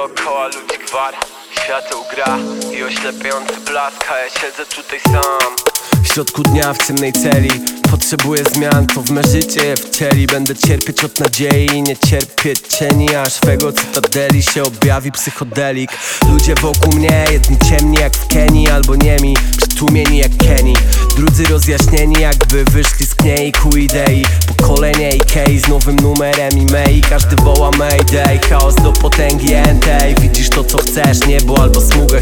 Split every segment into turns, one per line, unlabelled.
Dookoła ludzi gwar Świateł gra i oślepiający blask A ja siedzę tutaj sam. W środku dnia w ciemnej celi Potrzebuję zmian, to w me życie wcieli Będę cierpieć od nadziei nie cierpieć cieni Aż swego cytadeli się objawi psychodelik. Ludzie wokół mnie, jedni ciemni jak w Kenii Albo niemi, przytłumieni jak Kenny. Drudzy rozjaśnieni jakby wyszli z kniei ku idei. Pokolenie Ikei z nowym numerem i mei Każdy woła Mayday, chaos do potęgi entej. Widzisz to co chcesz, niebo albo smugę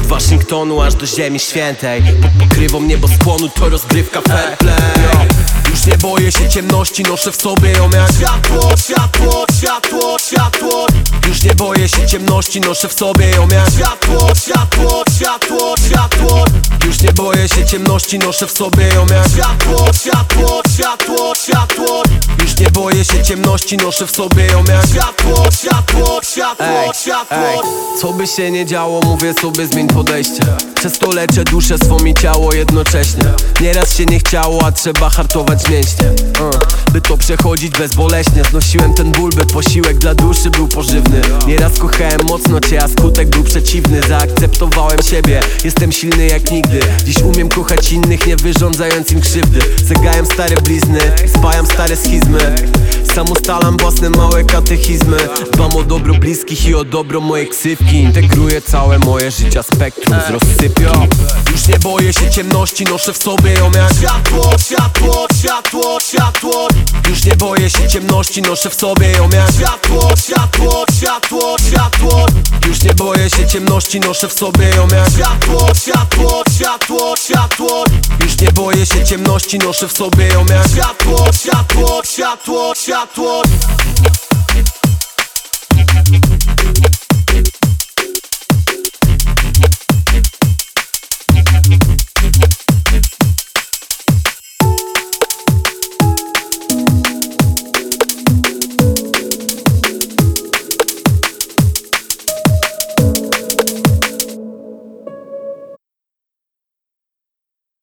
Od Waszyngtonu aż do ziemi świętej. Pokrywą nieboskłonu to rozgrywka fair play Już nie boję się ciemności, noszę w sobie ją jak Światło, światło, światło, światło. Już nie boję się ciemności, noszę w sobie ją jak Światło, światło, światło, światło. Już nie boję się ciemności, noszę w sobie ją jak Światło, światło, światło, światło. Już nie boję się ciemności, noszę w sobie ją jak Światło, światło, światło, światło. Co by się nie działo, mówię sobie zmień podejście Przez to leczę duszę swą i ciało jednocześnie. Nieraz się nie chciało, a trzeba hartować mięśnie. Uh. By to przechodzić bezboleśnie. Znosiłem ten ból, by posiłek dla duszy był pożywny. Nieraz kochałem mocno cię, a skutek był przeciwny. Zaakceptowałem siebie, jestem silny jak nigdy. Dziś umiem kochać innych, nie wyrządzając im krzywdy. Zegałem stare blizny, spajam stare schizmy Sam ustalam własne małe katechizmy. Dbam o dobro bliskich i o dobro mojej ksywki. Integruję całe moje życia spektrum z rozsypki. Już nie boję się ciemności, noszę w sobie ją jak Światło, światło, światło, światło. Już nie boję się ciemności, noszę w sobie ją jak Światło, światło, światło, światło. Już nie boję się ciemności, noszę w sobie ją jak Światło, światło, światło, światło. Już nie boję się ciemności, noszę w sobie ją jak Światło, światło, światło, światło